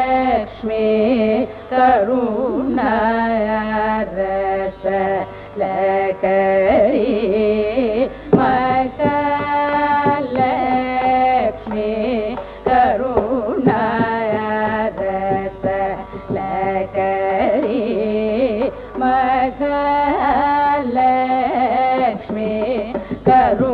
महालक्ष्मी करुणारस लकरी महालक्ष्मी करुणारस लकरी महालक्ष्मी करुणारसलकरी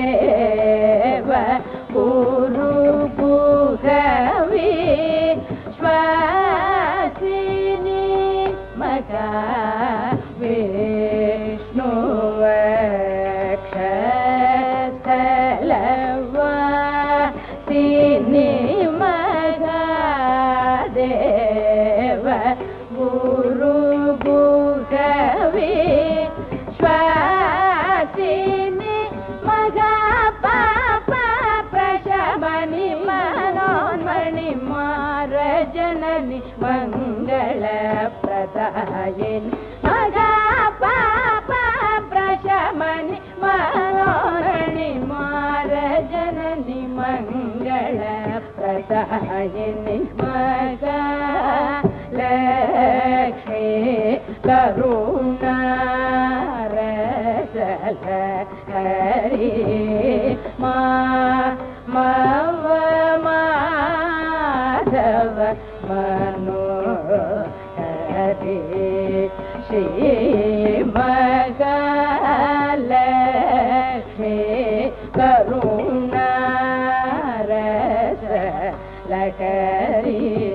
महादेव गुरु गुहवि श्वासिनि मगा विष्णुवक्षलवासिनि महादेव गुरु जननि मङ्गलप्रदायिनि मगा पाप प्रशमनि मनोन्मणि मार जननि मङ्गलप्रदायिनि मगा लक्ष्मी करुणारसलहरि मनो हरे श्री मगल करुणा रस लकरी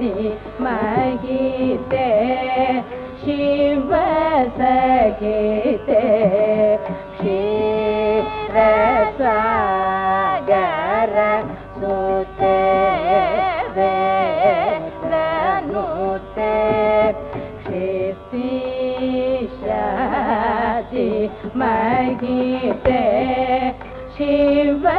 ी मागीते शिवसीते स्वागरा सुते मीते शिवसीते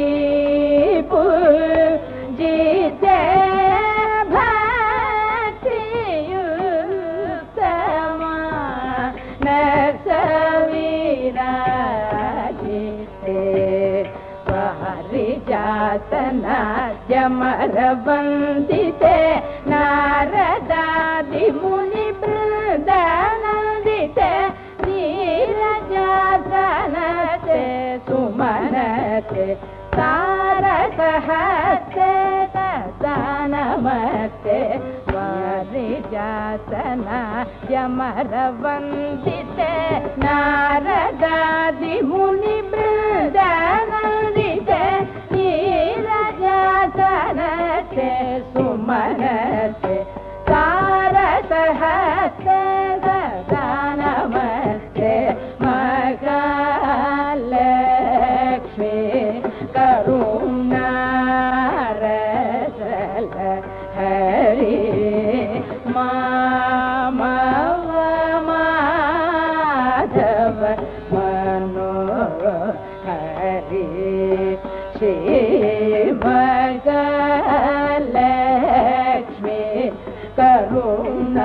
ना जमरबन्दिते नारदादि नन्दते नीर जासन वारिजासना जातनामरबन्दिते नारदादि मुनि கருணரச